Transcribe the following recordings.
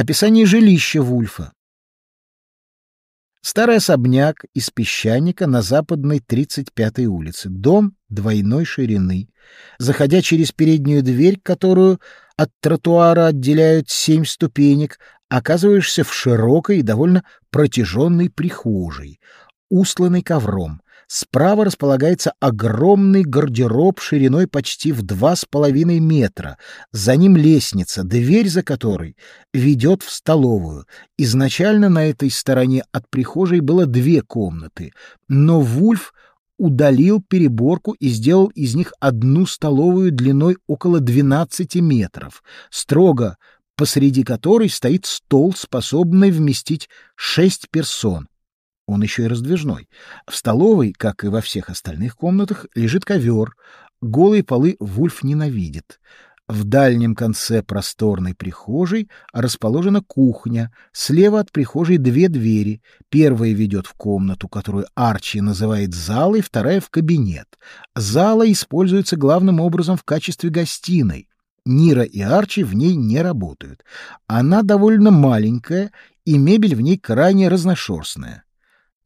Описание жилища Вульфа. Старый особняк из песчаника на западной 35-й улице. Дом двойной ширины. Заходя через переднюю дверь, которую от тротуара отделяют семь ступенек, оказываешься в широкой и довольно протяженной прихожей, устланной ковром. Справа располагается огромный гардероб шириной почти в два с половиной метра. За ним лестница, дверь за которой ведет в столовую. Изначально на этой стороне от прихожей было две комнаты, но Вульф удалил переборку и сделал из них одну столовую длиной около 12 метров, строго посреди которой стоит стол, способный вместить шесть персон. Он еще и раздвижной. В столовой, как и во всех остальных комнатах, лежит ковер. Голые полы Вульф ненавидит. В дальнем конце просторной прихожей расположена кухня. Слева от прихожей две двери. Первая ведет в комнату, которую Арчи называет залой, вторая — в кабинет. Зала используется главным образом в качестве гостиной. Нира и Арчи в ней не работают. Она довольно маленькая, и мебель в ней крайне разношерстная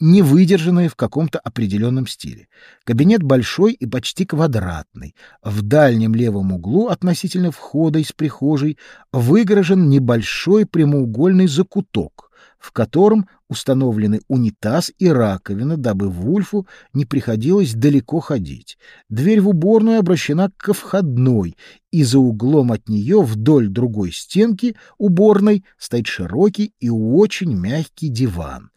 не выдержанные в каком-то определенном стиле. Кабинет большой и почти квадратный. В дальнем левом углу относительно входа из прихожей выгорожен небольшой прямоугольный закуток, в котором установлены унитаз и раковина, дабы Вульфу не приходилось далеко ходить. Дверь в уборную обращена к входной, и за углом от нее вдоль другой стенки уборной стоит широкий и очень мягкий диван.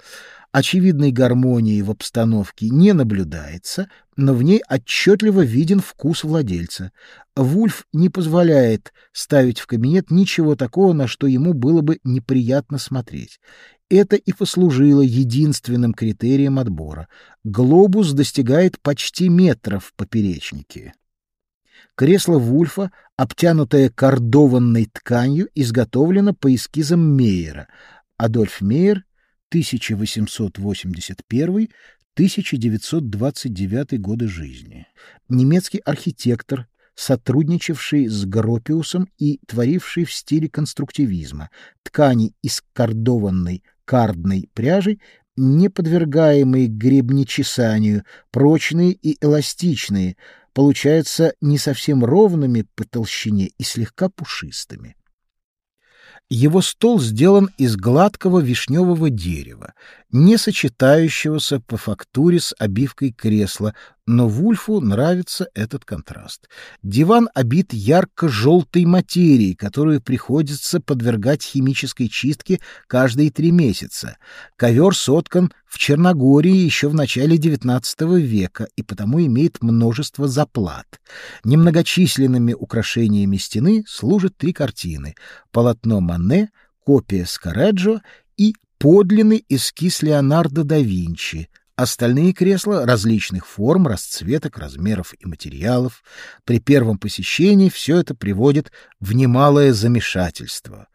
Очевидной гармонии в обстановке не наблюдается, но в ней отчетливо виден вкус владельца. Вульф не позволяет ставить в кабинет ничего такого, на что ему было бы неприятно смотреть. Это и послужило единственным критерием отбора. Глобус достигает почти метра в поперечнике. Кресло Вульфа, обтянутое кордованной тканью, изготовлено по эскизам Мейера. Адольф Мейер 1881-1929 годы жизни. Немецкий архитектор, сотрудничавший с Гропиусом и творивший в стиле конструктивизма. Ткани из кордованной кардной пряжи, не подвергаемые гребнечесанию, прочные и эластичные, получаются не совсем ровными по толщине и слегка пушистыми. Его стол сделан из гладкого вишневого дерева, не сочетающегося по фактуре с обивкой кресла, но Вульфу нравится этот контраст. Диван обит ярко-желтой материей, которую приходится подвергать химической чистке каждые три месяца. Ковер соткан в Черногории еще в начале XIX века и потому имеет множество заплат. Немногочисленными украшениями стены служат три картины — полотно Мане, копия Скареджо и подлинный эскиз Леонардо да Винчи — Остальные кресла различных форм, расцветок, размеров и материалов. При первом посещении все это приводит в немалое замешательство.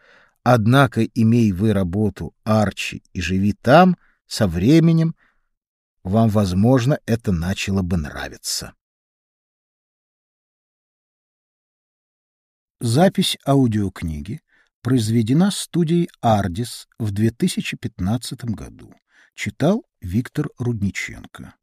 Однако, имей вы работу Арчи и живи там, со временем вам, возможно, это начало бы нравиться. Запись аудиокниги произведена студией «Ардис» в 2015 году. Читал Виктор Рудниченко